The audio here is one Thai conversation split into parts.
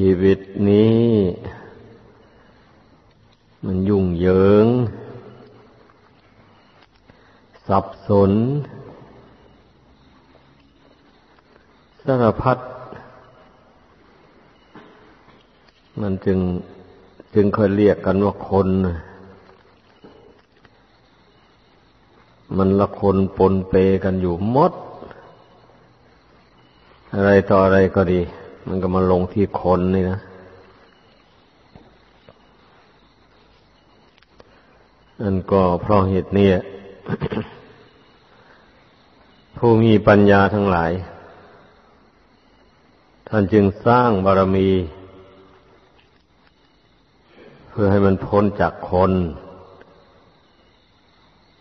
ชีวิตนี้ มันยุ่งเหยิง สับสน สารพัดมันจึงจึงเคยเรียกกันว่าคน มันละคนปนเปกันอยู่มด อะไรต่ออะไรก็ดี มันก็มาลงที่คนนี่นะอันก็เพราะเหตุนี้ผู้มีปัญญาทั้งหลาย ท่านจึงสร้างบารมี เพื่อให้มันพ้นจากคน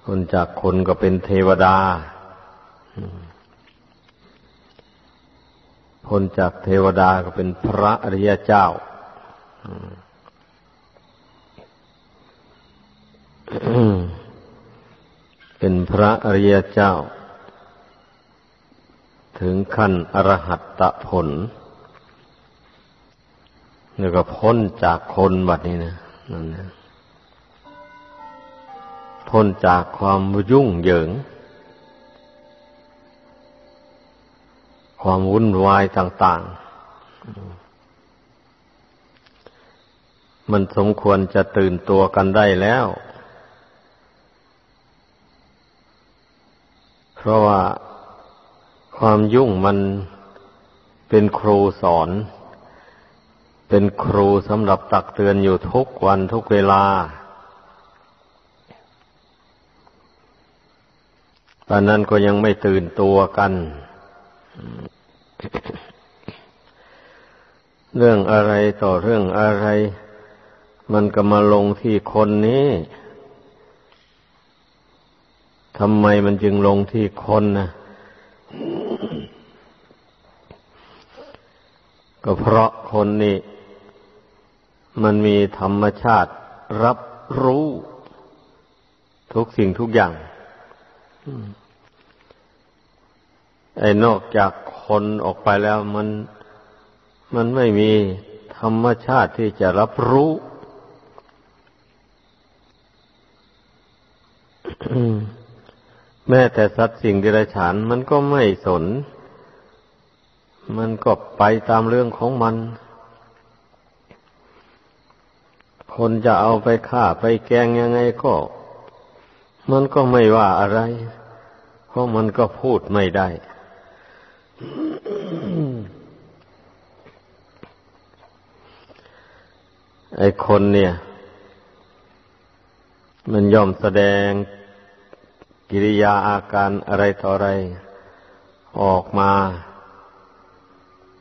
พ้นจากคนก็เป็นเทวดา พ้นจากเทวดาก็เป็นพระอริยเจ้าเป็นพระอริยเจ้า ถึงขั้นอรหัตตผลแล้วก็พ้นจากคนบัดนี้นะนั่นนะพ้นจากความยุ่งเหยิง ความวุ่นวายต่าง ๆ มันสมควรจะตื่นตัวกันได้แล้ว เพราะว่าความยุ่งมันเป็นครูสอน เป็นครูสำหรับตักเตือนอยู่ทุกวันทุกเวลาตอนนั้นก็ยังไม่ตื่นตัวกัน เรื่องอะไรต่อเรื่องอะไร มันก็มาลงที่คนนี้ทำไมมันจึงลงที่คนนะก็เพราะคนนี่มันมีธรรมชาติรับรู้ ทุกสิ่งทุกอย่าง ไอ้นอกจากคนออกไปแล้วมันมันไม่มีธรรมชาติที่จะรับรู้ แม้แต่สัตว์สิ่งเดรัจฉานมันก็ไม่สน มันก็ไปตามเรื่องของมัน คนจะเอาไปฆ่าไปแกงยังไงก็ มันก็ไม่ว่าอะไร เพราะมันก็พูดไม่ได้ ไอ้คนเนี่ย มันย่อมแสดงกิริยาอาการอะไรต่ออะไร ออกมา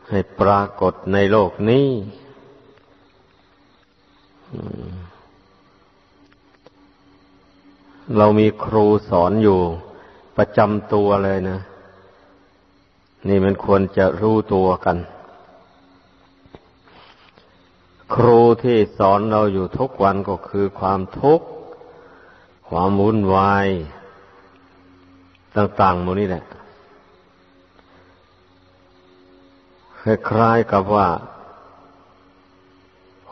ให้ปรากฏในโลกนี้เรามีครูสอนอยู่ ประจำตัวเลยนะ นี่มันควรจะรู้ตัวกัน ครูที่สอนเราอยู่ทุกวันก็คือความทุกข์ ความวุ่นวาย ต่างๆหมดนี่แหละคล้ายๆกับว่า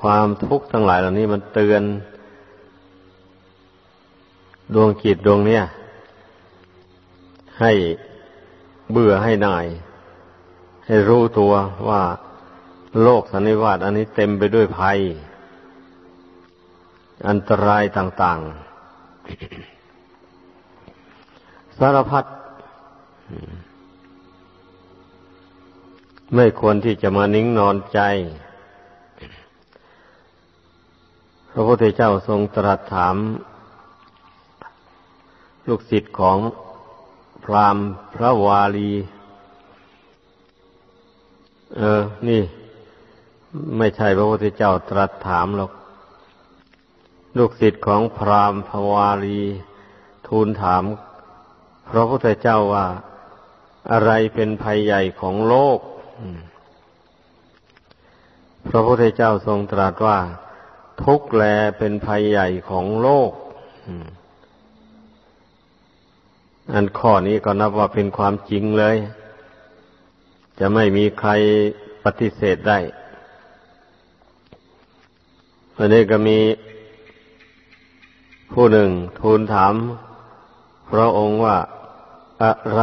ความทุกข์ทั้งหลายเหล่านี้มันเตือน ดวงจิตดวงเนี้ยให้เบื่อให้นาย ให้รู้ตัวว่า โลกสันนิวาตอันนี้เต็มไปด้วยภัย อันตรายต่าง ๆ สารพัดไม่ควรที่จะมานิ่งนอนใจ พระพุทธเจ้าทรงตรัสถาม ลูกศิษย์ของพรามพระวาลี เออ นี่ ไม่ใช่พระพุทธเจ้าตรัสถามหรอก ลูกศิษย์ของพรามพระวาลีทูลถามพระพุทธเจ้าว่าอะไรเป็นภัยใหญ่ของโลก พระพุทธเจ้าทรงตรัสว่า ทุกแลเป็นภัยใหญ่ของโลก อันข้อนี้ก็นับว่าเป็นความจริงเลย จะไม่มีใครปฏิเสธได้ อันนี้ก็มีผู้หนึ่งทูลถาม พระองค์ว่าอะไร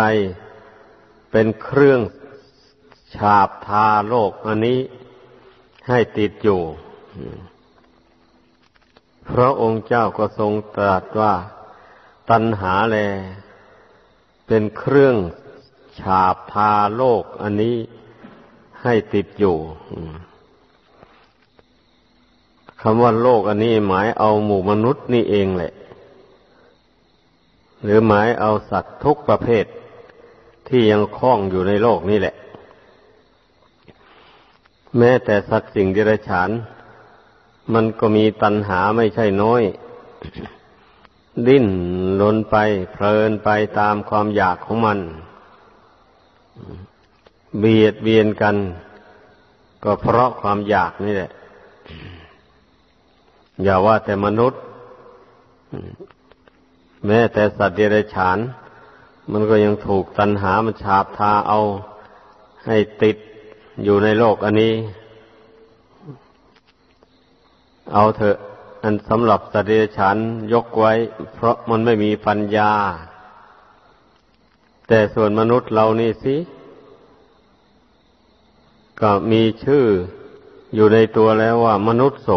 เป็นเครื่องฉาบทาโลกอันนี้ให้ติดอยู่ พระองค์เจ้าก็ทรงตรัสว่า ตัณหาแล เป็นเครื่องฉาบทาโลกอันนี้ให้ติดอยู่ คำว่าโลกอันนี้หมายเอาหมู่มนุษย์นี่เองแหละ หรือหมายเอาสัตว์ทุกประเภทที่ยังคล้องอยู่ในโลกนี่แหละ แม้แต่สัตว์สิ่งเดรัจฉาน มันก็มีตัณหาไม่ใช่น้อย ดิ้นลนไปเพลินไปตามความอยากของมัน เบียดเบียนกัน ก็เพราะความอยากนี่แหละ อย่าว่าแต่มนุษย์ แม้แต่สัตว์เดรัจฉาน มันก็ยังถูกตัณหามันฉาบทาเอาให้ติดอยู่ในโลกอันนี้ เอาเถอะ อันสำหรับสัตว์เดรัจฉานยกไว้ เพราะมันไม่มีปัญญา แต่ส่วนมนุษย์เรานี่สิ ก็มีชื่ออยู่ในตัวแล้วว่ามนุษย์โส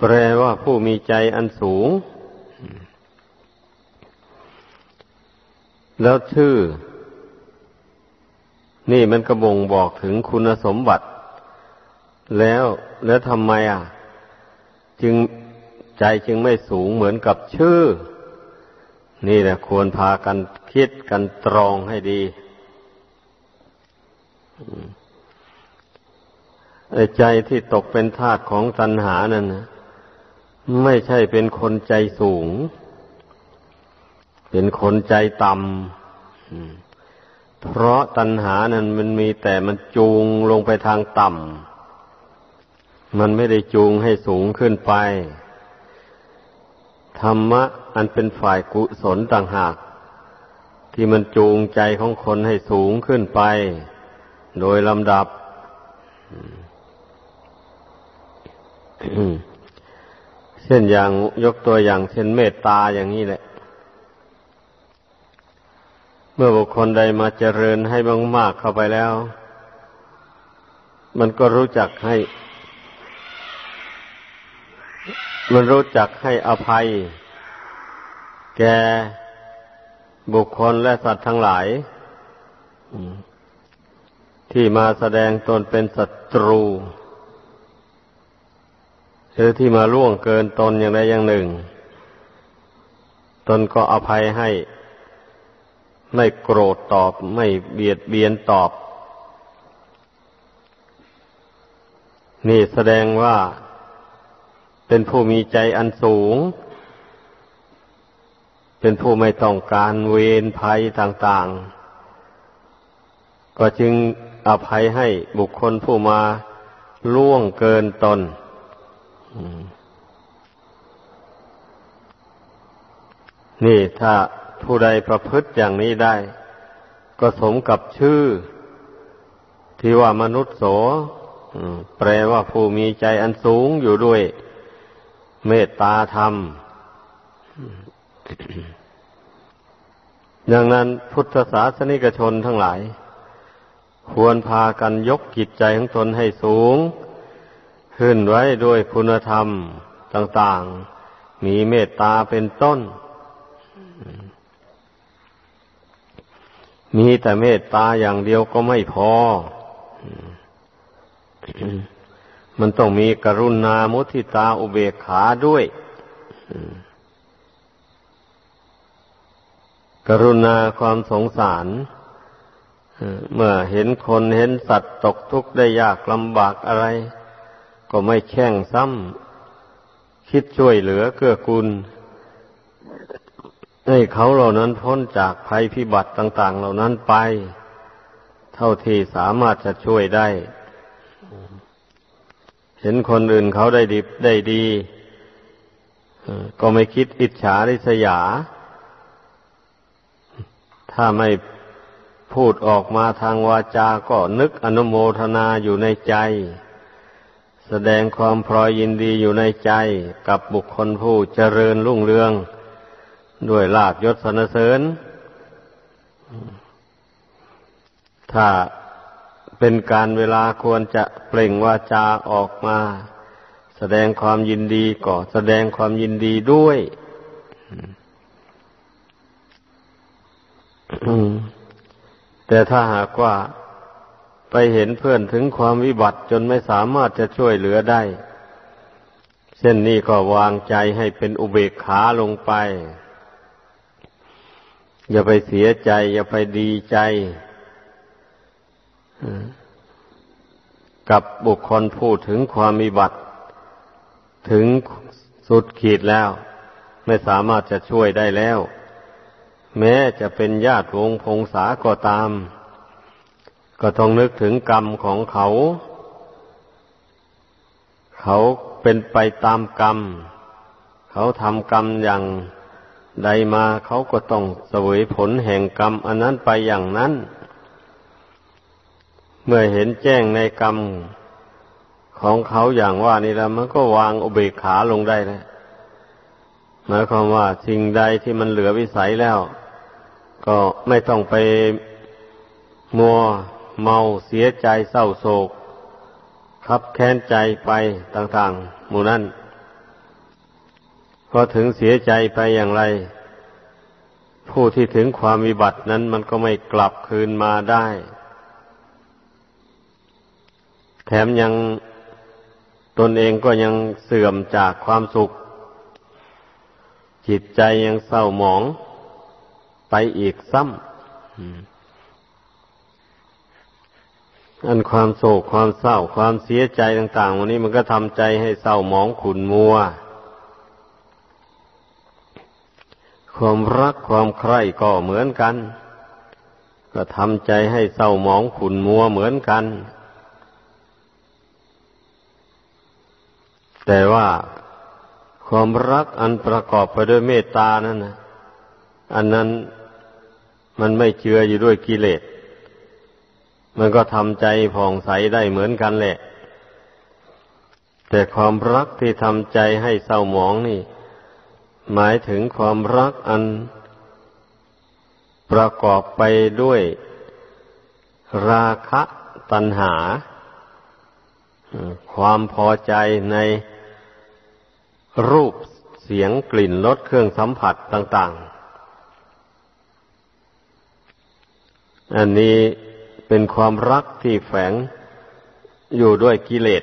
แปลว่าผู้มีใจอันสูง แล้วชื่อ นี่มันกระบ่งบอกถึงคุณสมบัติ แล้วแล้วทำไมอะ จึงใจจึงไม่สูงเหมือนกับชื่อ นี่แหละควรพากันคิดกันตรองให้ดีใจที่ตกเป็นทาสของตัณหานั่นนะ ไม่ใช่เป็นคนใจสูง เป็นคนใจต่ำเพราะตัณหานั้นมันมีแต่มันจูงลงไปทางต่ำมันไม่ได้จูงให้สูงขึ้นไป ธรรมะอันเป็นฝ่ายกุศลต่างหาก ที่มันจูงใจของคนให้สูงขึ้นไป โดยลำดับ เช่นอย่างยกตัวอย่างเช่นเมตตาอย่างนี้แหละ เมื่อบุคคลใดมาเจริญให้มากๆเข้าไปแล้ว มันก็รู้จักให้ มันรู้จักให้อภัย แก่บุคคลและสัตว์ทั้งหลาย ที่มาแสดงตนเป็นศัตรู หรือที่มาล่วงเกินตนอย่างใดอย่างหนึ่ง ตนก็อภัยให้ ไม่โกรธตอบ ไม่เบียดเบียนตอบ นี่แสดงว่าเป็นผู้มีใจอันสูง เป็นผู้ไม่ต้องการเวรภัยต่าง ๆ ก็จึงอภัยให้บุคคลผู้มาล่วงเกินตน นี่ถ้าผู้ใดประพฤติอย่างนี้ได้ ก็สมกับชื่อ ที่ว่ามนุษย์โสแปลว่าผู้มีใจอันสูงอยู่ด้วย เมตตาธรรม ดังนั้นพุทธศาสนิกชนทั้งหลาย ควรพากันยกจิตใจของตนให้สูง ขึ้นไว้ด้วยคุณธรรมต่างๆ มีเมตตาเป็นต้น มีแต่เมตตาอย่างเดียวก็ไม่พอ มันต้องมีกรุณามุทิตาอุเบกขาด้วย กรุณาความสงสารเมื่อเห็นคนเห็นสัตว์ตกทุกข์ได้ยากลำบากอะไร ก็ไม่แข่งซ้ำคิดช่วยเหลือเกื้อกูลให้เขาเหล่านั้นพ้นจากภัยพิบัติต่าง ๆ เหล่านั้นไป เท่าที่สามารถจะช่วยได้ เห็นคนอื่นเขาได้ดีได้ดีก็ไม่คิดอิจฉาริษยา ถ้าไม่พูดออกมาทางวาจาก็นึกอนุโมทนาอยู่ในใจ แสดงความพรอยยินดีอยู่ในใจกับบุคคลผู้เจริญรุ่งเรือง ด้วยลาบยศสนเสริญ ถ้าเป็นการเวลาควรจะเปล่งวาจาออกมา แสดงความยินดีก็แสดงความยินดีด้วยแต่ถ้าหากว่า ไปเห็นเพื่อนถึงความวิบัติจนไม่สามารถจะช่วยเหลือได้ เช่นนี้ก็วางใจให้เป็นอุเบกขาลงไป อย่าไปเสียใจ อย่าไปดีใจ กับบุคคลพูดถึงความวิบัติ ถึงสุดขีดแล้ว ไม่สามารถจะช่วยได้แล้ว แม้จะเป็นญาติวงพงษาก็ตาม ก็ต้องนึกถึงกรรมของเขา เขาเป็นไปตามกรรม เขาทำกรรมอย่างใดมาเขาก็ต้องเสวยผลแห่งกรรม อันนั้นไปอย่างนั้น เมื่อเห็นแจ้งในกรรมของเขาอย่างว่านี่แล้วมันก็วางอุเบกขาลงได้แล้วหมายความว่าสิ่งใดที่มันเหลือวิสัยแล้ว ก็ไม่ต้องไปมัว เมาเสียใจเศร้าโศกคับแค้นใจไปต่างๆ หมู่นั้นพอถึงเสียใจไปอย่างไร ผู้ที่ถึงความวิบัตินั้นมันก็ไม่กลับคืนมาได้ แถมยังตนเองก็ยังเสื่อมจากความสุข จิตใจยังเศร้าหมองไปอีกซ้ำ อันความโศกความเศร้าความเสียใจต่างๆวันนี้มันก็ทำใจให้เศร้าหมองขุนมัว ความรักความใคร่ก็เหมือนกัน ก็ทำใจให้เศร้าหมองขุนมัวเหมือนกัน แต่ว่าความรักอันประกอบไปด้วยเมตตานั่นนะอันนั้นมันไม่เจืออยู่ด้วยกิเลส มันก็ทำใจผ่องใสได้เหมือนกันแหละ แต่ความรักที่ทำใจให้เศร้าหมองนี่ หมายถึงความรักอัน ประกอบไปด้วย ราคะตัณหา ความพอใจในรูปเสียงกลิ่นรสเครื่องสัมผัสต่าง ๆ อันนี้ เป็นความรักที่แฝงอยู่ด้วยกิเลส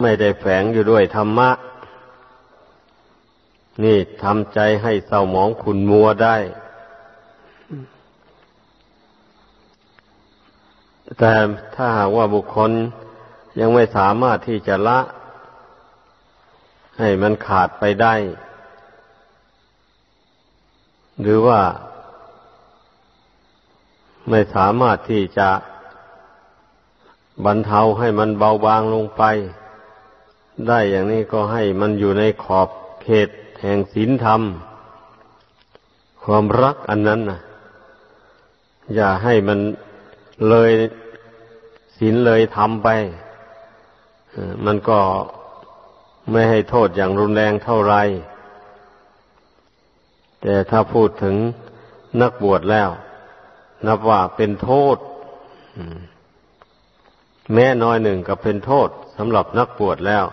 ไม่ได้แฝงอยู่ด้วยธรรมะ นี่ทำใจให้เศร้าหมองขุนมัวได้ แต่ถ้าหากว่าบุคคลยังไม่สามารถที่จะละ ให้มันขาดไปได้ หรือว่า ไม่สามารถที่จะบรรเทาให้มันเบาบางลงไป ได้อย่างนี้ก็ให้มันอยู่ในขอบเขตแห่งศีลธรรม ความรักอันนั้นนะอย่าให้มันเลยศีลเลยทำไปมันก็ไม่ให้โทษอย่างรุนแรงเท่าไร แต่ถ้าพูดถึงนักบวชแล้ว นับว่าเป็นโทษแม้น้อยหนึ่งก็เป็นโทษสำหรับนักปวดแล้ว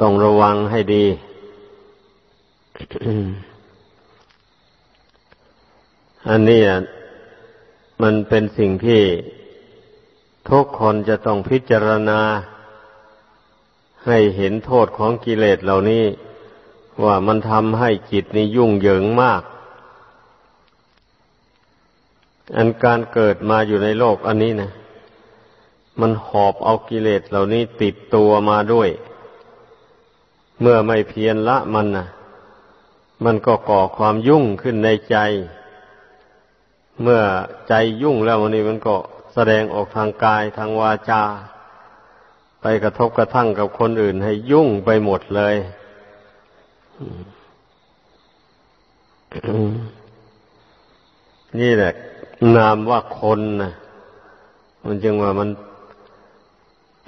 ต้องระวังให้ดี อันนี้มันเป็นสิ่งที่ทุกคนจะต้องพิจารณา ให้เห็นโทษของกิเลสเหล่านี้ ว่ามันทำให้จิตนี้ยุ่งเหยิงมาก อันการเกิดมาอยู่ในโลกอันนี้นะมันหอบเอากิเลสเหล่านี้ติดตัวมาด้วย เมื่อไม่เพียรละมันนะมันก็ก่อความยุ่งขึ้นในใจ เมื่อใจยุ่งแล้ววันนี้มันก็แสดงออกทางกายทางวาจา ไปกระทบกระทั่งกับคนอื่นให้ยุ่งไปหมดเลยนี่แหละ นามว่าคนนะมันจึงว่ามัน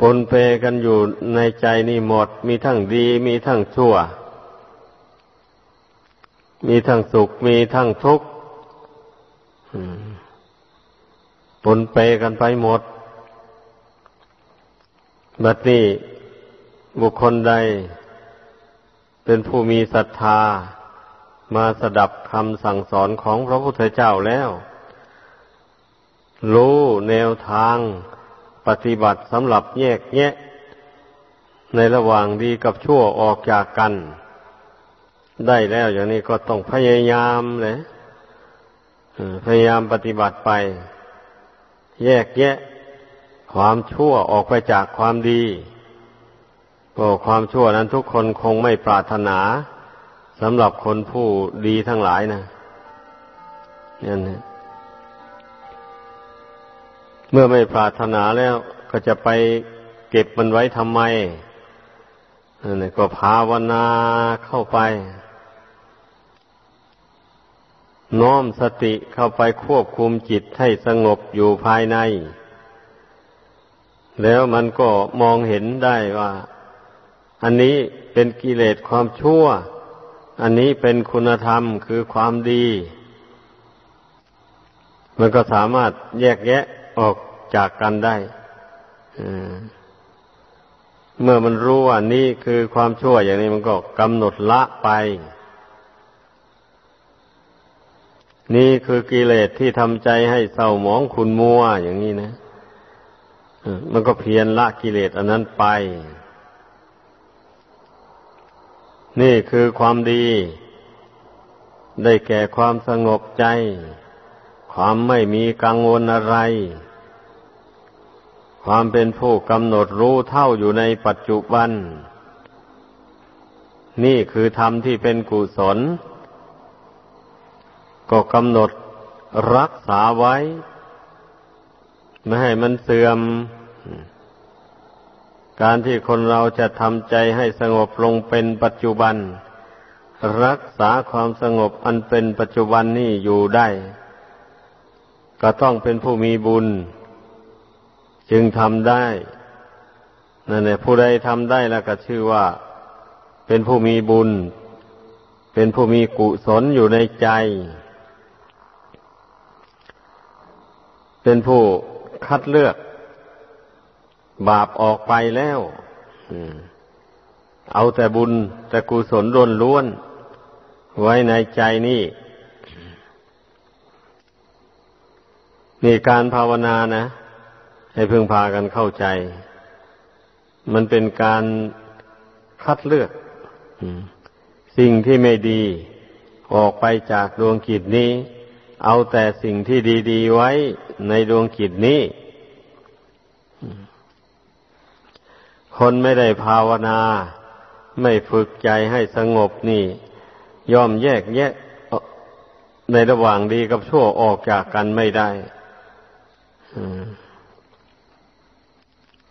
ปนเปกันอยู่ในใจนี่หมด มีทั้งดี มีทั้งชั่ว มีทั้งสุข มีทั้งทุกข์ปนเปกันไปหมด บัดนี้บุคคลใด เป็นผู้มีศรัทธา มาสดับคำสั่งสอนของพระพุทธเจ้าแล้ว รู้แนวทางปฏิบัติสำหรับแยกแยะ ในระหว่างดีกับชั่วออกจากกัน ได้แล้วอย่างนี้ก็ต้องพยายามเลยพยายามปฏิบัติไป แยกแยะ ความชั่วออกไปจากความดีก็ความชั่วนั้นทุกคนคงไม่ปรารถนาสำหรับคนผู้ดีทั้งหลายนะนั่นนะ เมื่อไม่ปรารถนาแล้วก็จะไปเก็บมันไว้ทำไมนี่ก็ภาวนาเข้าไป น้อมสติเข้าไปควบคุมจิตให้สงบอยู่ภายใน แล้วมันก็มองเห็นได้ว่า อันนี้เป็นกิเลสความชั่ว อันนี้เป็นคุณธรรมคือความดี มันก็สามารถแยกแยะ ออกจากกันได้เมื่อมันรู้ว่านี่คือความชั่วอย่างนี้มันก็กำหนดละไป นี่คือกิเลสที่ทำใจให้เศร้าหมองขุนมัวอย่างนี้นะมันก็เพียรละกิเลสอันนั้นไป นี่คือความดี ได้แก่ความสงบใจ ความไม่มีกังวลอะไร ความเป็นผู้กำหนดรู้เท่าอยู่ในปัจจุบัน นี่คือธรรมที่เป็นกุศล ก็กำหนดรักษาไว้ ไม่ให้มันเสื่อม การที่คนเราจะทำใจให้สงบลงเป็นปัจจุบัน รักษาความสงบอันเป็นปัจจุบันนี่อยู่ได้ ก็ต้องเป็นผู้มีบุญ จึงทำได้นั่นแหละผู้ใดทำได้แล้วก็ชื่อว่า เป็นผู้มีบุญ เป็นผู้มีกุศลอยู่ในใจ เป็นผู้คัดเลือก บาปออกไปแล้วเอาแต่บุญแต่กุศลล้วนล้วนไว้ในใจนี่ นี่การภาวนานะ ให้พึ่งพากันเข้าใจ มันเป็นการคัดเลือกสิ่งที่ไม่ดีออกไปจากดวงกิจนี้ เอาแต่สิ่งที่ดี ๆ ไว้ในดวงกิจนี้ คนไม่ได้ภาวนา ไม่ฝึกใจให้สงบนี่ย่อมแยกแยะในระหว่างดีกับชั่วออกจากกันไม่ได้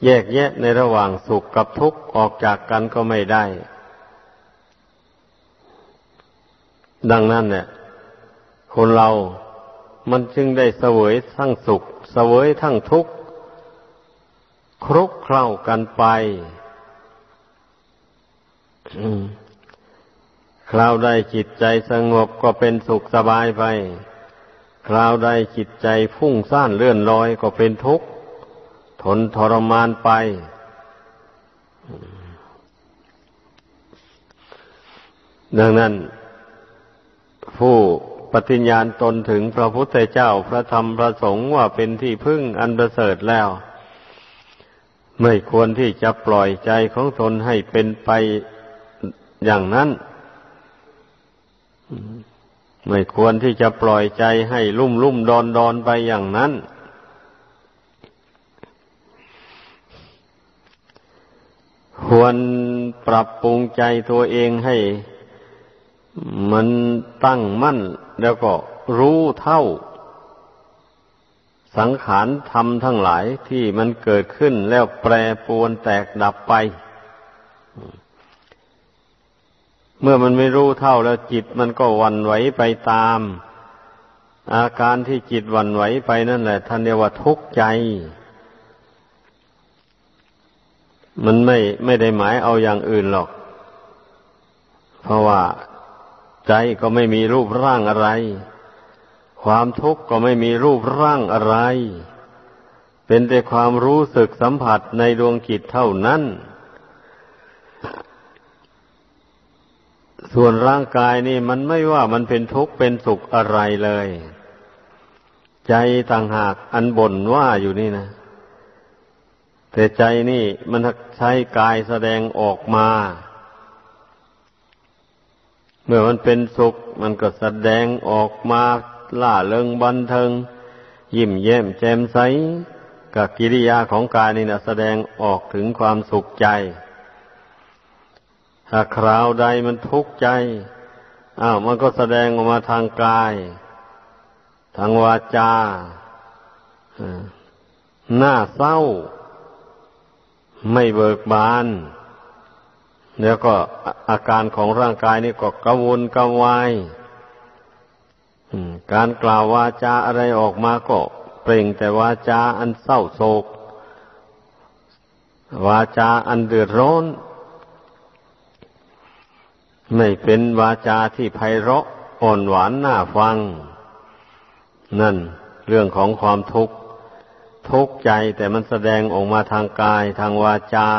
แยกแยะในระหว่างสุขกับทุกข์ออกจากกันก็ไม่ได้ ดังนั้นเนี่ย คนเรามันจึงได้เสวยทั้งสุข เสวยทั้งทุกข์ครุกเคล้ากันไปคราวใดจิตใจสงบก็เป็นสุขสบายไป คราวใดจิตใจฟุ้งซ่านเลื่อนลอยก็เป็นทุกข์ ทนทรมานไป ดังนั้น ผู้ปฏิญญาณตนถึงพระพุทธเจ้าพระธรรมพระสงฆ์ว่าเป็นที่พึ่งอันประเสริฐแล้ว ไม่ควรที่จะปล่อยใจของตนให้เป็นไปอย่างนั้น ไม่ควรที่จะปล่อยใจให้ลุ่มลุ่มดอนดอนไปอย่างนั้น ควรปรับปรุงใจตัวเองให้ มันตั้งมั่น แล้วก็รู้เท่า สังขารธรรมทั้งหลายที่มันเกิดขึ้นแล้วแปรปรวนแตกดับไป เมื่อมันไม่รู้เท่าแล้วจิตมันก็วันไหวไปตาม อาการที่จิตวันไหวไปนั่นแหละท่านเรียกว่าทุกข์ใจ มันไม่ไม่ได้หมายเอาอย่างอื่นหรอก เพราะว่าใจก็ไม่มีรูปร่างอะไร ความทุกข์ก็ไม่มีรูปร่างอะไร เป็นแต่ความรู้สึกสัมผัสในดวงจิตเท่านั้น ส่วนร่างกายนี่มันไม่ว่ามันเป็นทุกข์เป็นสุขอะไรเลย ใจต่างหากอันบ่นว่าอยู่นี่นะแต่ใจนี่มันใช้กายแสดงออกมา เมื่อมันเป็นสุข มันก็แสดงออกมาล่าเริงบันเทิง ยิ้มแย้มแจ่มใสกับกิริยาของกายนี่นะแสดงออกถึงความสุขใจ ถ้าคราวใดมันทุกข์ใจ อ้าวมันก็แสดงออกมาทางกาย ทางวาจาหน้าเศร้า ไม่เบิกบาน แล้วก็อาการของร่างกายนี่ก็กระวนกระวายการกล่าววาจาอะไรออกมาก็เปล่งแต่วาจาอันเศร้าโศก วาจาอันเดือดร้อน ไม่เป็นวาจาที่ไพเราะอ่อนหวานน่าฟัง นั่นเรื่องของความทุกข์ ทุกข์ใจแต่มันแสดงออกมาทางกายทางวาจา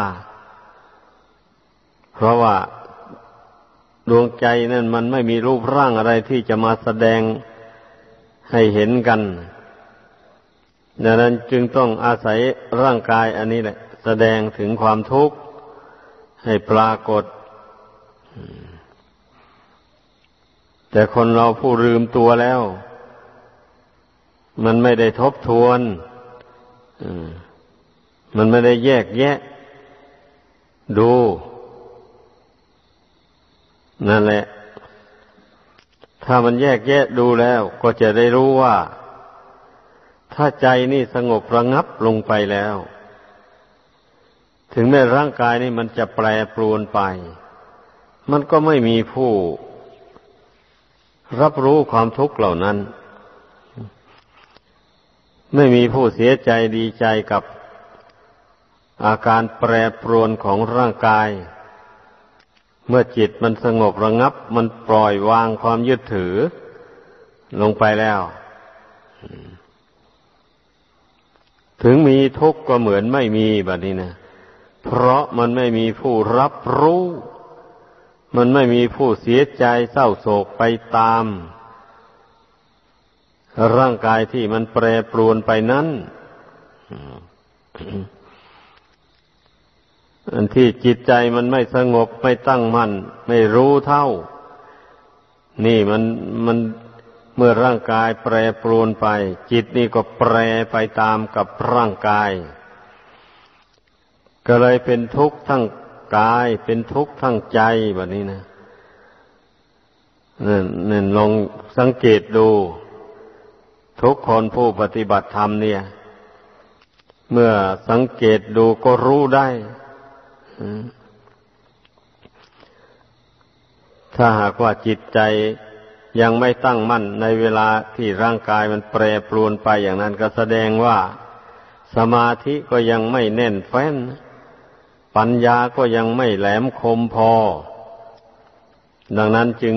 เพราะว่าดวงใจนั่นมันไม่มีรูปร่างอะไรที่จะมาแสดงให้เห็นกันดังนั้นจึงต้องอาศัยร่างกายอันนี้แหละ แสดงถึงความทุกข์ให้ปรากฏ แต่คนเราผู้ลืมตัวแล้ว มันไม่ได้ทบทวนมันไม่ได้แยกแยะ ดู นั่นแหละ ถ้ามันแยกแยะดูแล้ว ก็จะได้รู้ว่า ถ้าใจนี่สงบระงับลงไปแล้ว ถึงแม้ร่างกายนี่มันจะแปรปรวนไป มันก็ไม่มีผู้ รับรู้ความทุกข์เหล่านั้น ไม่มีผู้เสียใจดีใจกับอาการแปรปรวนของร่างกาย เมื่อจิตมันสงบระงับ มันปล่อยวางความยึดถือ ลงไปแล้ว ถึงมีทุกข์ก็เหมือนไม่มีแบบนี้นะ เพราะมันไม่มีผู้รับรู้ มันไม่มีผู้เสียใจเศร้าโศกไปตาม ร่างกายที่มันแปรปรวนไปนั้นอันที่จิตใจมันไม่สงบไม่ตั้งมัน่นไม่รู้เท่า นี่มันมันเมื่อร่างกายแปรปรวนไป จิตนี่ก็แปรไปตามกับร่างกาย ก็เลยเป็นทุกข์ทั้ง กายเป็นทุกข์ทั้งใจแบบนี้นะนั่นนั่ลองสังเกตดู ทุกคนผู้ปฏิบัติธรรมเนี่ย เมื่อสังเกตดูก็รู้ได้ ถ้าหากว่าจิตใจยังไม่ตั้งมั่นในเวลาที่ร่างกายมันแปรปรวนไปอย่างนั้นก็แสดงว่า สมาธิก็ยังไม่แน่นแฟ้น ปัญญาก็ยังไม่แหลมคมพอ ดังนั้นจึง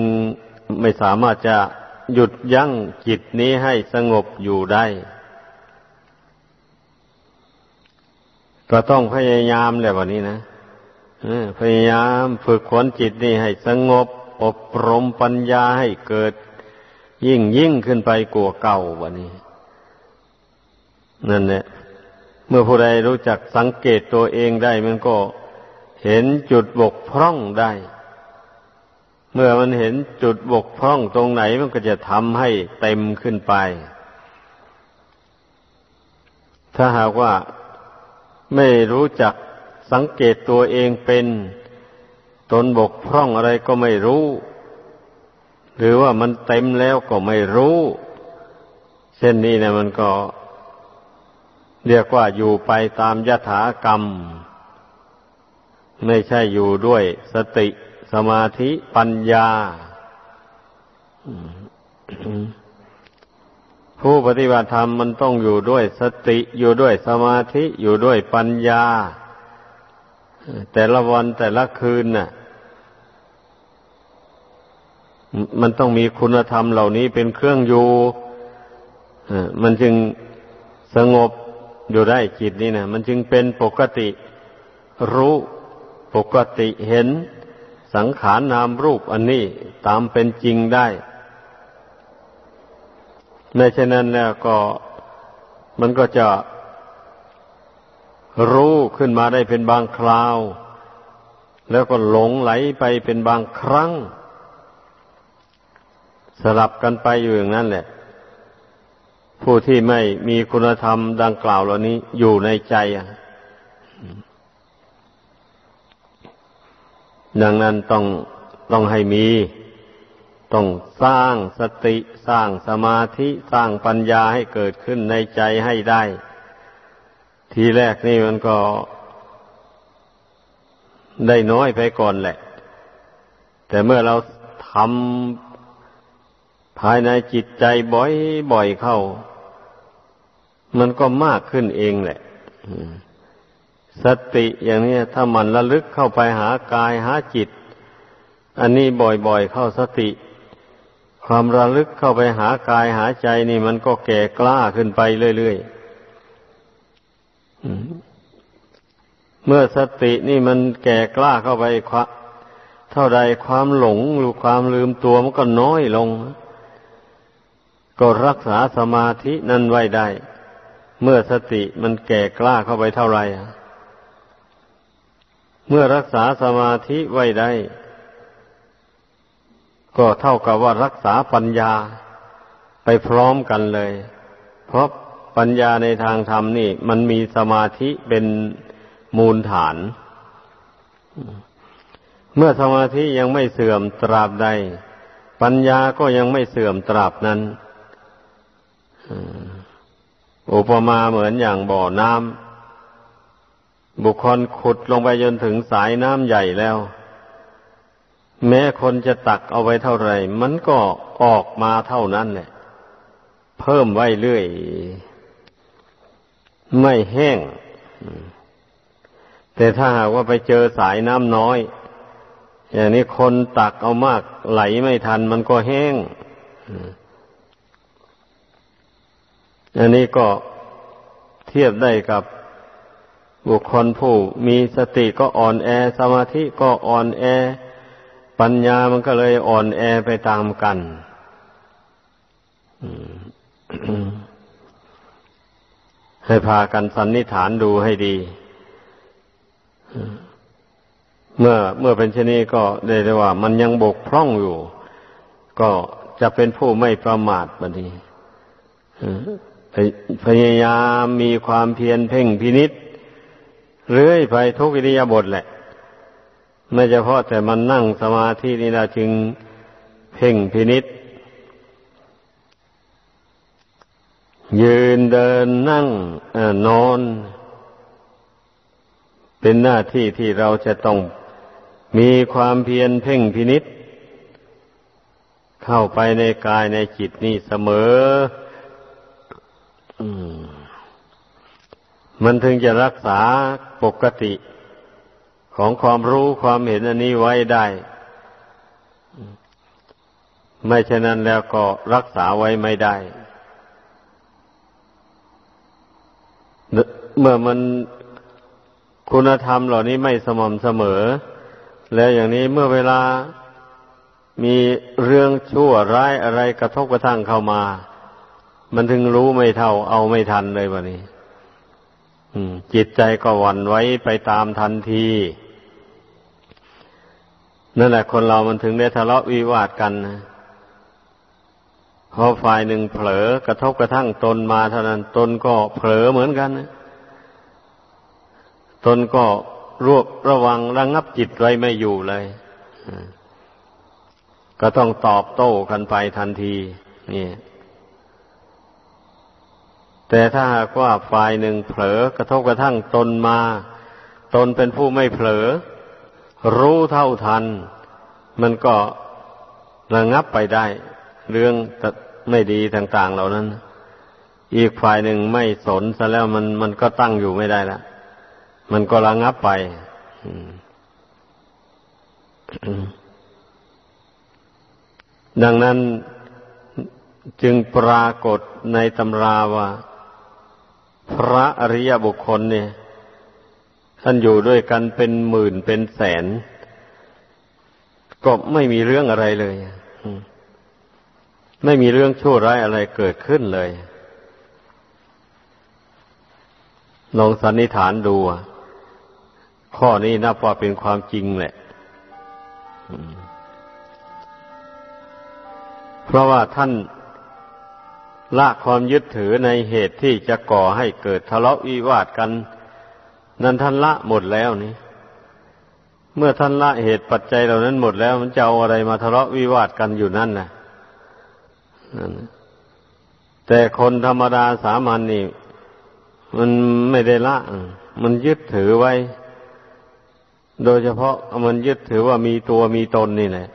ไม่สามารถจะหยุดยั้งจิตนี้ให้สงบอยู่ได้ ก็ต้องพยายามแหละวันนี้นะพยายามฝึกขนจิตนี้ให้สงบ อบรมปัญญาให้เกิด ยิ่งยิ่งขึ้นไปกว่าเก่าวันนี้ นั่นแหละ เมื่อผู้ใดรู้จักสังเกตตัวเองได้ มันก็เห็นจุดบกพร่องได้ เมื่อมันเห็นจุดบกพร่องตรงไหนมันก็จะทำให้เต็มขึ้นไป ถ้าหากว่าไม่รู้จักสังเกตตัวเองเป็นตนบกพร่องอะไรก็ไม่รู้ หรือว่ามันเต็มแล้วก็ไม่รู้ เช่นนี้นะมันก็ เรียกว่าอยู่ไปตามยถากรรม ไม่ใช่อยู่ด้วยสติสมาธิปัญญา ผู้ปฏิบัติธรรมมันต้องอยู่ด้วยสติอยู่ด้วยสมาธิอยู่ด้วยปัญญา แต่ละวันแต่ละคืนน่ะ มันต้องมีคุณธรรมเหล่านี้เป็นเครื่องอยู่มันจึงสงบ อยู่ได้จิตนี่นะมันจึงเป็นปกติรู้ปกติเห็นสังขารนามรูปอันนี้ตามเป็นจริงได้ไม่เช่นนั้นแล้วก็มันก็จะรู้ขึ้นมาได้เป็นบางคราว แล้วก็หลงไหลไปเป็นบางครั้ง สลับกันไปอยู่อย่างนั้นแหละ ผู้ที่ไม่มีคุณธรรมดังกล่าวเหล่านี้อยู่ในใจอะดังนั้นต้องต้องให้มี ต้องสร้างสติสร้างสมาธิสร้างปัญญาให้เกิดขึ้นในใจให้ได้ ทีแรกนี่มันก็ได้น้อยไปก่อนแหละ แต่เมื่อเราทำภายในจิตใจบ่อยๆเข้า มันก็มากขึ้นเองแหละสติอย่างนี้ถ้ามันระลึกเข้าไปหากายหาจิต อันนี้บ่อยๆเข้าสติ ความระลึกเข้าไปหากายหาใจนี่มันก็แก่กล้าขึ้นไปเรื่อยๆเมื่อสตินี่มันแก่กล้าเข้าไปเท่าใดความหลงหรือความลืมตัวมันก็น้อยลง ก็รักษาสมาธินั้นไว้ได้ เมื่อสติมันแก่กล้าเข้าไปเท่าไรเมื่อรักษาสมาธิไว้ได้ ก็เท่ากับว่ารักษาปัญญาไปพร้อมกันเลย เพราะปัญญาในทางธรรมนี่ มันมีสมาธิเป็นมูลฐาน เมื่อสมาธิยังไม่เสื่อมตราบใด ปัญญาก็ยังไม่เสื่อมตราบนั้น อุปมาเหมือนอย่างบ่อน้ำบุคคลขุดลงไปจนถึงสายน้ำใหญ่แล้ว แม้คนจะตักเอาไว้เท่าไหร่ มันก็ออกมาเท่านั้นแหละ เพิ่มไว้เรื่อย ไม่แห้ง แต่ถ้าหากว่าไปเจอสายน้ำน้อย อย่างนี้คนตักเอามากไหลไม่ทันมันก็แห้ง อันนี้ก็เทียบได้กับบุคคลผู้มีสติก็อ่อนแอ สมาธิก็อ่อนแอ ปัญญามันก็เลยอ่อนแอไปตามกันให้พากันสันนิษฐานดูให้ดี เมื่อเมื่อเป็นเช่นนี้ก็ได้เลยว่า มันยังบกพร่องอยู่ ก็จะเป็นผู้ไม่ประมาทบัดนี้ พยายามมีความเพียรเพ่งพินิษเรื่อยไปทุกิริยาบทแหละ ไม่เฉพาะแต่มันนั่งสมาธินี่นะจึงเพ่งพินิษยืนเดินนั่งนอน เป็นหน้าที่ที่เราจะต้องมีความเพียรเพ่งพินิษเข้าไปในกายในจิตนี่เสมอ มันถึงจะรักษาปกติของความรู้ความเห็นอันนี้ไว้ได้ ไม่เช่นนั้นแล้วก็รักษาไว้ไม่ได้ เมื่อมันคุณธรรมเหล่านี้ไม่สม่ำเสมอ แล้วอย่างนี้เมื่อเวลามีเรื่องชั่วร้ายอะไรกระทบกระทั่งเข้ามา มันถึงรู้ไม่เท่า เอาไม่ทันเลยวันนี้จิตใจก็หวั่นไว้ไปตามทันที นั่นแหละคนเรามันถึงได้ทะเลาะวิวาทกันนะพอฝ่ายหนึ่งเผลอกระทบกระทั่งตนมาเท่านั้น ตนก็เผลอเหมือนกันนะตนก็รวบระวังระงงับจิตไว้ไม่อยู่เลย ก็ต้องตอบโต้กันไปทันทีนี่ แต่ถ้าหากว่าฝ่ายหนึ่งเผลอกระทบกระทั่งตนมา ตนเป็นผู้ไม่เผลอ รู้เท่าทัน มันก็ระงับไปได้ เรื่องไม่ดีต่าง ๆ เหล่านั้น อีกฝ่ายหนึ่งไม่สนซะแล้วมันมันก็ตั้งอยู่ไม่ได้ละมันก็ระงับไปดังนั้นจึงปรากฏในตำราว่า พระอริยบุคคลเนี่ยท่านอยู่ด้วยกันเป็นหมื่นเป็นแสน ก็ไม่มีเรื่องอะไรเลยไม่มีเรื่องชั่วร้ายอะไรเกิดขึ้นเลยลองสันนิษฐานดูข้อนี้นับว่าเป็นความจริงแหละเพราะว่าท่าน ละความยึดถือในเหตุที่จะก่อให้เกิดทะเลาะวิวาทกัน นั้นท่านละหมดแล้วนี่ เมื่อท่านละเหตุปัจจัยเหล่านั้นหมดแล้ว มันจะเอาอะไรมาทะเลาะวิวาทกันอยู่นั่นนะแต่คนธรรมดาสามัญนนี่ มันไม่ได้ละ มันยึดถือไว้ โดยเฉพาะมันยึดถือว่ามีตัวมีตนนี่แหละ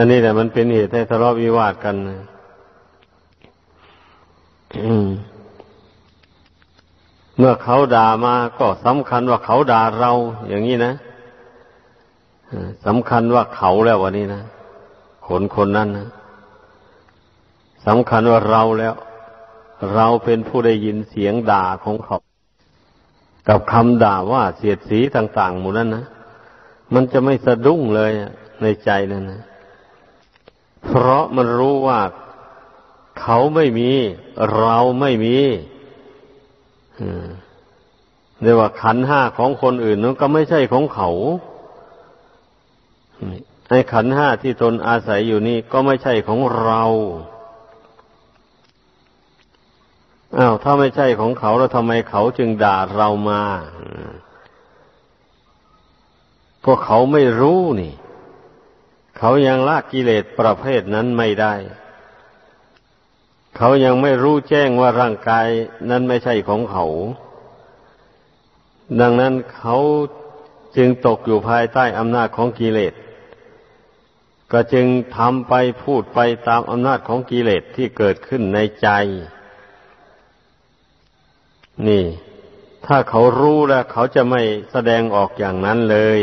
อันนี้แหละมันเป็นเหตุให้ทะเลาะวิวาทกันเมื่อเขาด่ามาก็สำคัญว่าเขาด่าเรา อย่างนี้นะสำคัญว่าเขาแล้ววันนี้นะคนคนนั้นนะสำคัญว่าเราแล้ว เราเป็นผู้ได้ยินเสียงด่าของเขา กับคำด่าว่าเสียดสีต่าง ๆ หมู่นั้นนะมันจะไม่สะดุ้งเลยในใจนั่นนะ เพราะมันรู้ว่าเขาไม่มี เราไม่มีเรียกว่าขันห้าของคนอื่นนั้นก็ไม่ใช่ของเขาไอ้ขันห้าที่ตนอาศัยอยู่นี่ก็ไม่ใช่ของเราอ้าวถ้าไม่ใช่ของเขาแล้วทำไมเขาจึงด่าเรามาพวกเขาไม่รู้นี่ เขายังละกิเลสประเภทนั้นไม่ได้ เขายังไม่รู้แจ้งว่าร่างกายนั้นไม่ใช่ของเขา ดังนั้นเขาจึงตกอยู่ภายใต้อำนาจของกิเลส ก็จึงทำไปพูดไปตามอำนาจของกิเลสที่เกิดขึ้นในใจ นี่ ถ้าเขารู้แล้ว เขาจะไม่แสดงออกอย่างนั้นเลย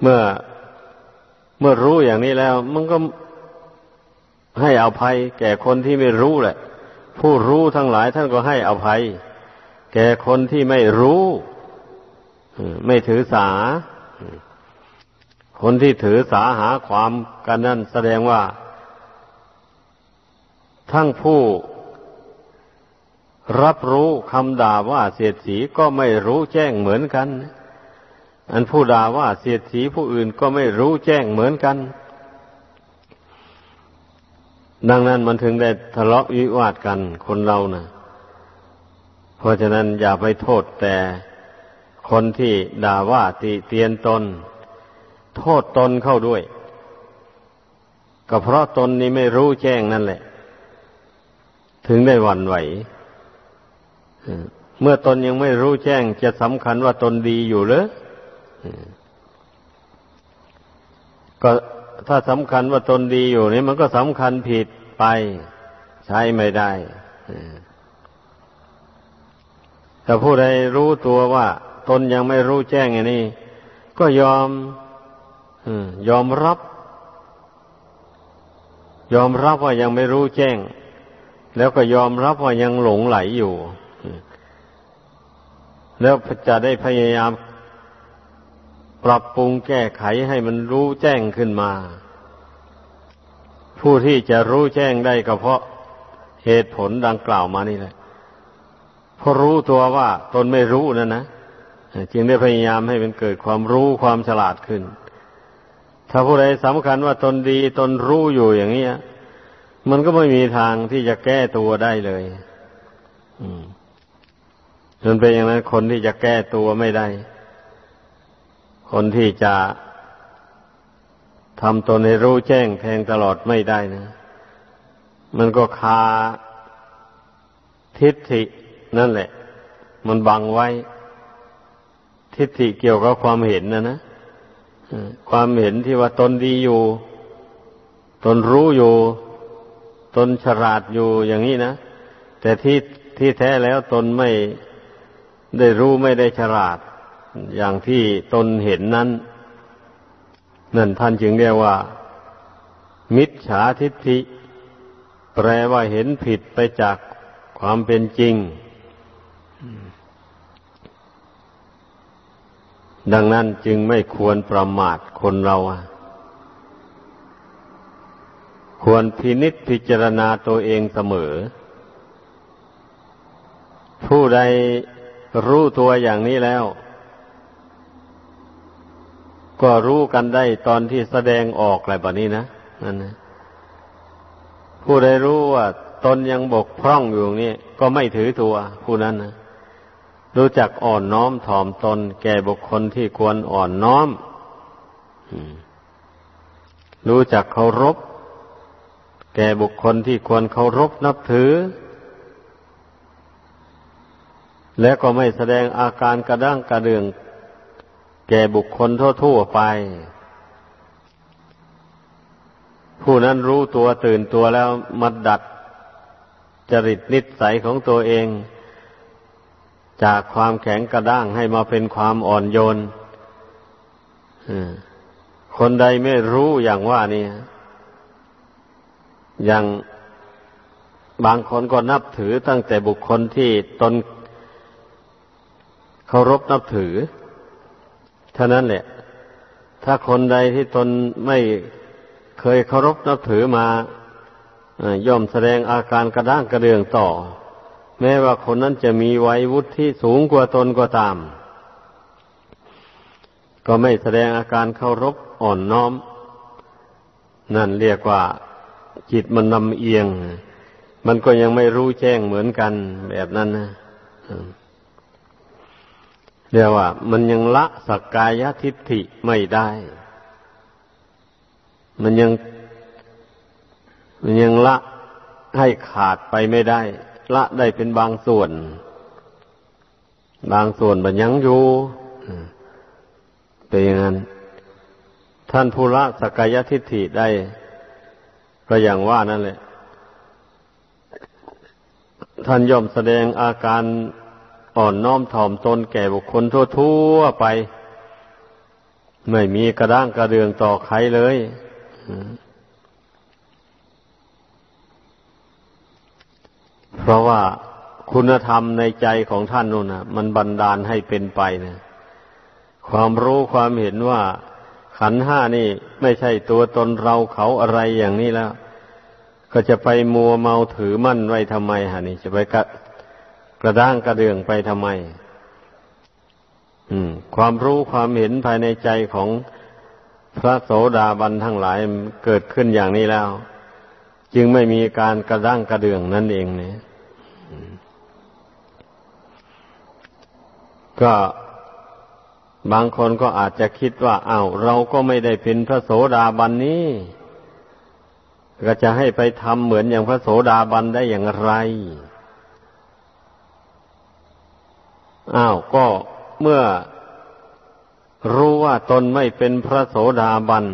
เมื่อเมื่อรู้อย่างนี้แล้ว มันก็ให้อภัย แก่คนที่ไม่รู้แหละ ผู้รู้ทั้งหลายท่านก็ให้อภัย แก่คนที่ไม่รู้ไม่ถือสา คนที่ถือสาหาความกันนั่นแสดงว่า ทั้งผู้รับรู้คำด่าว่าเสียดสีก็ไม่รู้แจ้งเหมือนกัน อันผู้ด่าว่าเสียดสีผู้อื่นก็ไม่รู้แจ้งเหมือนกัน ดังนั้นมันถึงได้ทะเลาะวิวาทกันคนเรานะ่ะ เพราะฉะนั้นอย่าไปโทษแต่คนที่ด่าว่าติเตียนตน โทษตนเข้าด้วย ก็เพราะตนนี้ไม่รู้แจ้งนั่นแหละ ถึงได้หวั่นไหวเมื่อตนยังไม่รู้แจ้งจะสำคัญว่าตนดีอยู่หรือ ก็ถ้าสำคัญว่าตนดีอยู่นี่มันก็สำคัญผิดไป ใช้ไม่ได้แต่ผู้ใดรู้ตัวว่า ตนยังไม่รู้แจ้งอย่างนี้ ก็ยอมยอมรับ ยอมรับว่ายังไม่รู้แจ้ง แล้วก็ยอมรับว่ายังหลงไหลอยู่ แล้วจะได้พยายาม ปรับปรุงแก้ไขให้มันรู้แจ้งขึ้นมา ผู้ที่จะรู้แจ้งได้ก็เพราะเหตุผลดังกล่าวมานี่แหละเพราะรู้ตัวว่าตนไม่รู้นั่นนะจึงได้พยายามให้มันเกิดความรู้ความฉลาดขึ้น ถ้าผู้ใดสำคัญว่าตนดีตนรู้อยู่อย่างนี้มันก็ไม่มีทางที่จะแก้ตัวได้เลยมันเป็นอย่างนั้นคนที่จะแก้ตัวไม่ได้ คนที่จะทำตนให้รู้แจ้งแทงตลอดไม่ได้นะ มันก็คาทิฏฐินั่นแหละ มันบังไว้ ทิฏฐิเกี่ยวกับความเห็นนะนะความเห็นที่ว่าตนดีอยู่ ตนรู้อยู่ ตนฉลาดอยู่อย่างนี้นะ แต่ที่ที่แท้แล้วตนไม่ได้รู้ไม่ได้ฉลาด อย่างที่ตนเห็นนั้น นั่นท่านจึงเรียกว่า มิจฉาทิฏฐิ แปลว่าเห็นผิดไปจากความเป็นจริง ดังนั้นจึงไม่ควรประมาทคนเราควรพินิจพิจารณาตัวเองเสมอ ผู้ใดรู้ตัวอย่างนี้แล้ว ก็รู้กันได้ตอนที่แสดงออกอะไรแบบนี้นะนั่นนะผู้ใดรู้ว่า ตนยังบกพร่องอยู่นี่ก็ไม่ถือตัวผู้นั้นนะรู้จักอ่อนน้อมถ่อมตน แก่บุคคลที่ควรอ่อนน้อมรู้จักเคารพ แก่บุคคลที่ควรเคารพนับถือ และก็ไม่แสดงอาการกระด้างกระเดือง แก่บุคคลทั่วๆไป ผู้นั้นรู้ตัวตื่นตัวแล้วมัดดัดจริตนิสัยของตัวเอง จากความแข็งกระด้างให้มาเป็นความอ่อนโยนคนใดไม่รู้อย่างว่านี่อย่างบางคนก็นับถือตั้งแต่บุคคลที่ตนเคารพนับถือ เท่านั้นแหละ ถ้าคนใดที่ตนไม่เคยเคารพนับถือมาย่อมแสดงอาการกระด้างกระเดืองต่อ แม้ว่าคนนั้นจะมีวัยวุฒิที่สูงกว่าตนก็ตาม ก็ไม่แสดงอาการเคารพอ่อนน้อม นั่นเรียกว่า จิตมันลำเอียง มันก็ยังไม่รู้แจ้งเหมือนกันแบบนั้นนะ เรียกว่า มันยังละสักกายทิฏฐิไม่ได้ มันยัง มันยังละให้ขาดไปไม่ได้ ละได้เป็นบางส่วน บางส่วนมันยังอยู่เป็นอย่างนั้น ท่านผู้ละสักกายทิฏฐิได้ ก็อย่างว่านั่นแหละ ท่านย่อมแสดงอาการ อ่อนน้อมถ่อมตนแก่บุคคลทั่วๆไป ไม่มีกระด้างกระเดืองต่อใครเลยเพราะว่าคุณธรรมในใจของท่านนู่นนะมันบันดาลให้เป็นไปนะความรู้ความเห็นว่า ขันห้านี่ไม่ใช่ตัวตนเราเขาอะไรอย่างนี้แล้ว ก็จะไปมัวเมาถือมั่นไว้ทำไมฮะนี่จะไป กระด้างกระเดืองไปทำไม อืม ความรู้ความเห็นภายในใจของพระโสดาบันทั้งหลายเกิดขึ้นอย่างนี้แล้ว จึงไม่มีการกระด้างกระเดืองนั่นเองเนี่ยก็บางคนก็อาจจะคิดว่าอา้าวเราก็ไม่ได้เป็นพระโสดาบันนี้ก็จะให้ไปทำเหมือนอย่างพระโสดาบันได้อย่างไร อ้าวก็เมื่อรู้ว่าตนไม่เป็นพระโสดาบัน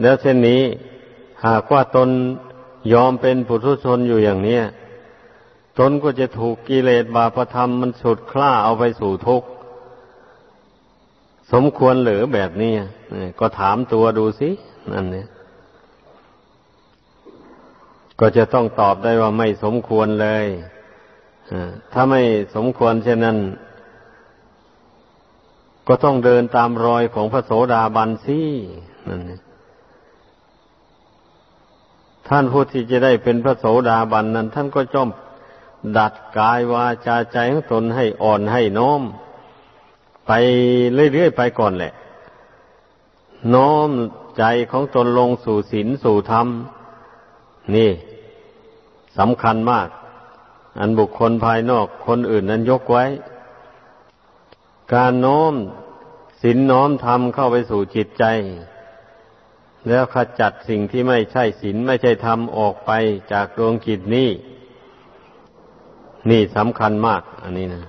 แล้วเช่นนี้หากว่าตนยอมเป็นปุถุชนอยู่อย่างนี้ตนก็จะถูกกิเลสบาปธรรมมันฉุดคล้าเอาไปสู่ทุกข์ สมควรหรือแบบนี้ก็ถามตัวดูสินั่นเนี่ยก็จะต้องตอบได้ว่าไม่สมควรเลย ถ้าไม่สมควรเช่นนั้น ก็ต้องเดินตามรอยของพระโสดาบันสินั่นนี่ท่านผู้ที่จะได้เป็นพระโสดาบันนั้น ท่านก็จ้อมดัดกายวาจาใจของตนให้อ่อนให้น้อม ไปเรื่อยๆไปก่อนแหละ น้อมใจของตนลงสู่ศีลสู่ธรรม นี่สำคัญมาก อันบุคคลภายนอกคนอื่นนั้นยกไว้ การโน้มศีลน้อมธรรมเข้าไปสู่จิตใจ แล้วขจัดสิ่งที่ไม่ใช่ศีลไม่ใช่ธรรมออกไปจากดวงจิตนี้ นี่สำคัญมาก อันนี้นะ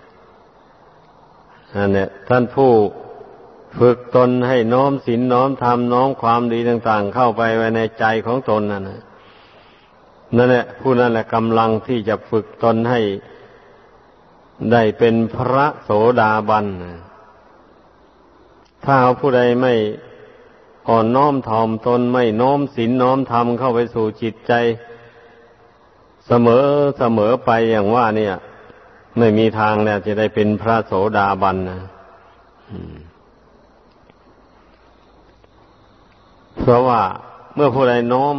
นั่นแหละท่านผู้ฝึกตนให้น้อมศีลน้อมธรรมน้อมความดีต่าง ๆ เข้าไปไว้ในใจของตนนั่นนะ นั่นแหละผู้นั้นแหละกำลังที่จะฝึกตนให้ได้เป็นพระโสดาบัน ถ้าผู้ใดไม่อ่อนน้อมถ่อมตนไม่น้อมศีลน้อมธรรมเข้าไปสู่จิตใจ เสมอเสมอไปอย่างว่า เนี่ย ไม่มีทางแล้วจะได้เป็นพระโสดาบันนะเพราะว่าเมื่อผู้ใดน้อม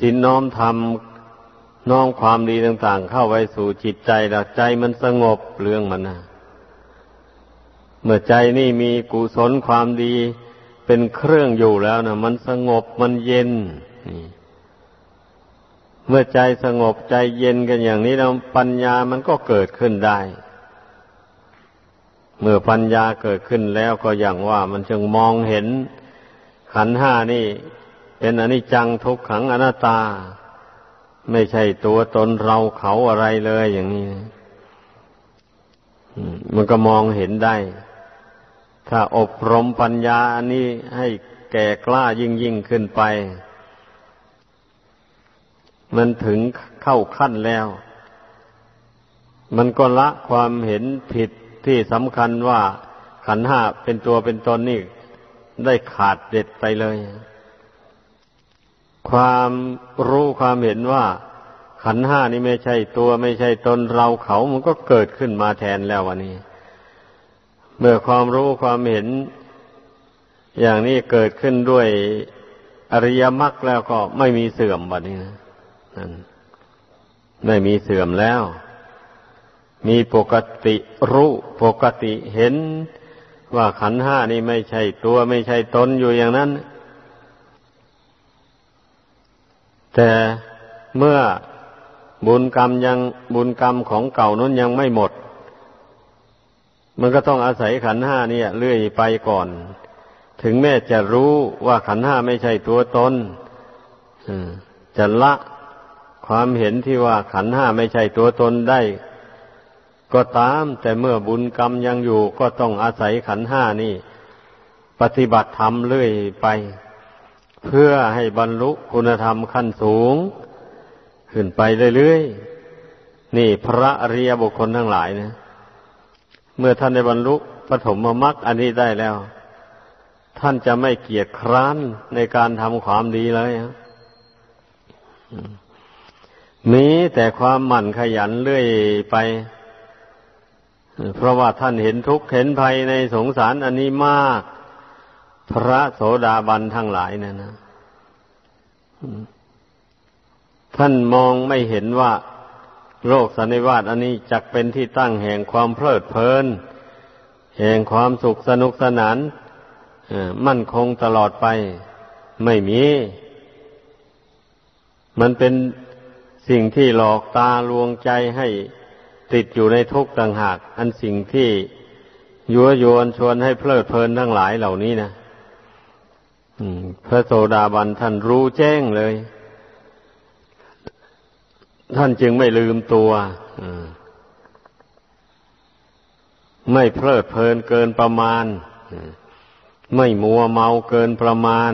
ศีลน้อมธรรมน้อมความดีต่างๆ เข้าไปสู่จิตใจแล้วใจมันสงบเรื่องมันนะเมื่อใจนี่มีกุศลความดีเป็นเครื่องอยู่แล้วนะมันสงบมันเย็นนี่เมื่อใจสงบใจเย็นกันอย่างนี้แล้วปัญญามันก็เกิดขึ้นได้ เมื่อปัญญาเกิดขึ้นแล้วก็อย่างว่ามันจึงมองเห็นขันห้านี่ เป็นอนิจจังทุกขังอนัตตา ไม่ใช่ตัวตนเราเขาอะไรเลยอย่างนี้มันก็มองเห็นได้ ถ้าอบรมปัญญาอันนี้ให้แก่กล้ายิ่งยิ่งขึ้นไป มันถึงเข้าขั้นแล้ว มันก็ละความเห็นผิดที่สำคัญว่าขันห้าเป็นตัวเป็นตนนี่ได้ขาดเด็ดไปเลย ความรู้ความเห็นว่า ขันห้านี่ไม่ใช่ตัวไม่ใช่ตนเราเขามันก็เกิดขึ้นมาแทนแล้ววันนี้ เมื่อความรู้ความเห็น อย่างนี้เกิดขึ้นด้วยอริยมรรคแล้วก็ไม่มีเสื่อมบัดนี้นะนั่นไม่มีเสื่อมแล้ว มีปกติรู้ปกติเห็นว่าขันห้านี่ไม่ใช่ตัวไม่ใช่ตนอยู่อย่างนั้น แต่เมื่อบุญกรรมยังบุญกรรมของเก่านั้นยังไม่หมด มันก็ต้องอาศัยขันห้านี่เลื่อยไปก่อน ถึงแม้จะรู้ว่าขันห้าไม่ใช่ตัวตนจะละความเห็นที่ว่าขันห้าไม่ใช่ตัวตนได้ ก็ตามแต่เมื่อบุญกรรมยังอยู่ก็ต้องอาศัยขันห้านี่ ปฏิบัติธรรมเรื่อยไป เพื่อให้บรรลุคุณธรรมขั้นสูง ขึ้นไปเรื่อยๆ นี่พระอริยบุคคลทั้งหลายนะ เมื่อท่านได้บรรลุปฐมมรรคอันนี้ได้แล้ว ท่านจะไม่เกียจคร้านในการทำความดีเลยมีแต่ความหมั่นขยันเรื่อยไป เพราะว่าท่านเห็นทุกข์เห็นภัยในสงสารอันนี้มาก พระโสดาบันทั้งหลายนั่นนะท่านมองไม่เห็นว่าโลกสันนิวาตอันนี้จักเป็นที่ตั้งแห่งความเพลิดเพลิน แห่งความสุขสนุกสนานมั่นคงตลอดไป ไม่มี มันเป็นสิ่งที่หลอกตาลวงใจให้ติดอยู่ในทุกข์ต่างหาก อันสิ่งที่ยั่วยวนชวนให้เพลิดเพลินทั้งหลายเหล่านี้นะ พระโสดาบันท่านรู้แจ้งเลย ท่านจึงไม่ลืมตัวไม่เพลิดเพลินเกินประมาณ ไม่มัวเมาเกินประมาณ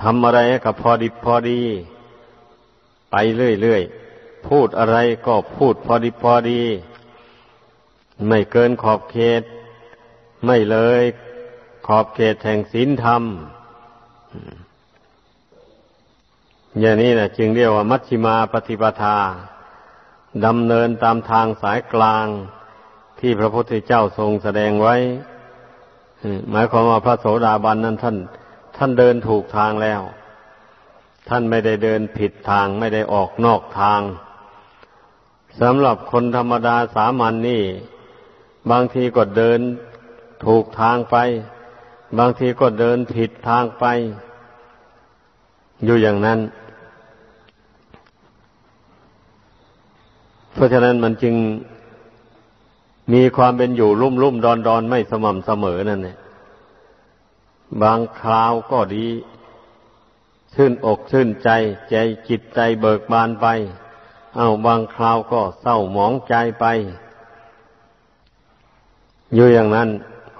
ทำอะไรกับพอดิบพอดี ไปเรื่อยๆ พูดอะไรก็พูดพอดิบพอดี ไม่เกินขอบเขต ไม่เลย ขอบเขตแห่งศีลธรรม อย่างนี้นะจึงเรียกว่ามัชฌิมาปฏิปทาดำเนินตามทางสายกลางที่พระพุทธเจ้าทรงแสดงไว้ หมายความว่าพระโสดาบันนั้นท่าน ท่านเดินถูกทางแล้ว ท่านไม่ได้เดินผิดทางไม่ได้ออกนอกทางสำหรับคนธรรมดาสามัญนนี่ บางทีก็เดินถูกทางไป บางทีก็เดินผิดทางไป อยู่อย่างนั้น เพราะฉะนั้นมันจึงมีความเป็นอยู่รุ่มรุ่มดอนดอนไม่สม่ำเสมอนั่นเนี่ยบางคราวก็ดี ชื่นอกชื่นใจใจจิตใจเบิกบานไป เอาบางคราวก็เศร้าหมองใจไป อยู่อย่างนั้น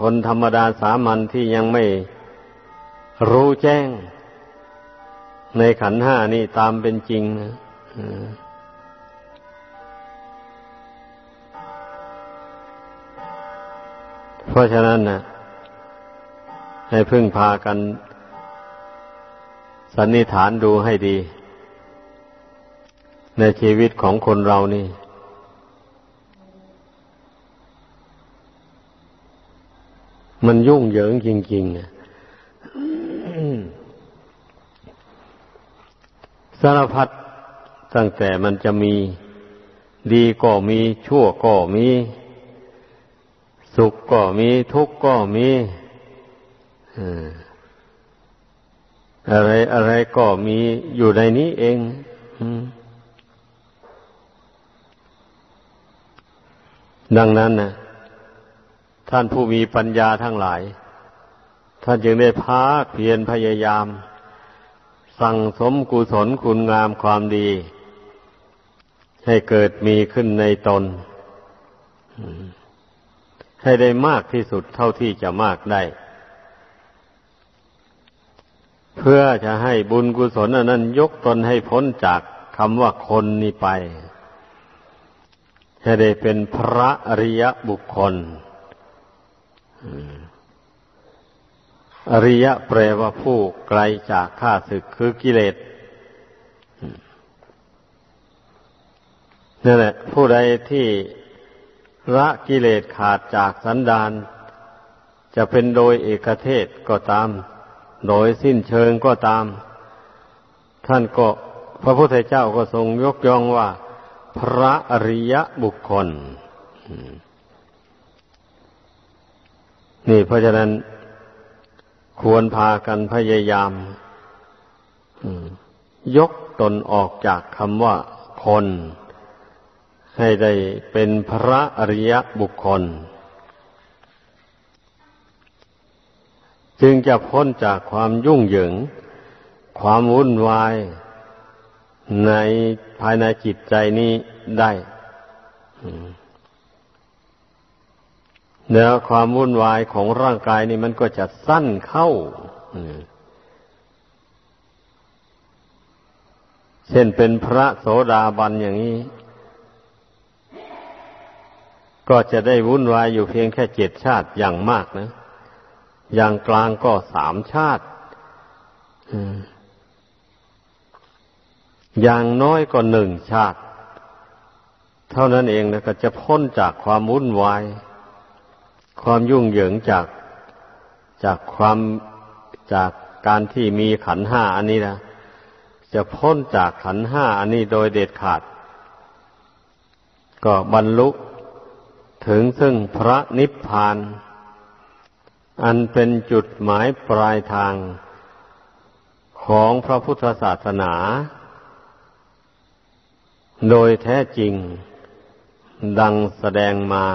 คนธรรมดาสามัญที่ยังไม่รู้แจ้ง ในขันห้านี่ตามเป็นจริงนะเพราะฉะนั้นนะให้พึ่งพากัน สันนิษฐานดูให้ดี ในชีวิตของคนเรานี่ มันยุ่งเหยิงจริงๆสารพัดตั้งแต่มันจะมีดีก็มีชั่วก็มี สุขก็มีทุกข์ก็มีอะไรอะไรก็มีอยู่ในนี้เองดังนั้นนะ ท่านผู้มีปัญญาทั้งหลาย ท่านจึงได้พากเพียรพยายาม สั่งสมกุศลคุณงามความดี ให้เกิดมีขึ้นในตน ให้ได้มากที่สุดเท่าที่จะมากได้ เพื่อจะให้บุญกุศลอันนั้นยกตนให้พ้นจากคำว่าคนนี้ไป ให้ได้เป็นพระอริยบุคคล อริยะแปลว่าผู้ไกลจากข้าศึกคือกิเลสนั่นแหละผู้ใดที่ละกิเลสขาดจากสันดาน จะเป็นโดยเอกเทศก็ตาม โดยสิ้นเชิงก็ตาม ท่านก็พระพุทธเจ้าก็ทรงยกย่องว่า พระอริยบุคคล นี่เพราะฉะนั้นควรพากันพยายามยกตนออกจากคำว่าคน ให้ได้เป็นพระอริยบุคคล จึงจะพ้นจากความยุ่งเหยิง ความวุ่นวายในภายในจิตใจนี้ได้ แล้วความวุ่นวายของร่างกายนี่มันก็จะสั้นเข้าเช่นเป็นพระโสดาบันอย่างนี้ ก็จะได้วุ่นวายอยู่เพียงแค่เจ็ดชาติอย่างมากนะ อย่างกลางก็สามชาติอย่างน้อยก็หนึ่งชาติ เท่านั้นเองนะก็จะพ้นจากความวุ่นวาย ความยุ่งเหยิงจากจากความจากการที่มีขันห้าอันนี้นะจะพ้นจากขันห้าอันนี้โดยเด็ดขาด ก็บรรลุถึงซึ่งพระนิพพาน อันเป็นจุดหมายปลายทางของพระพุทธศาสนา โดยแท้จริงดังแสดงมา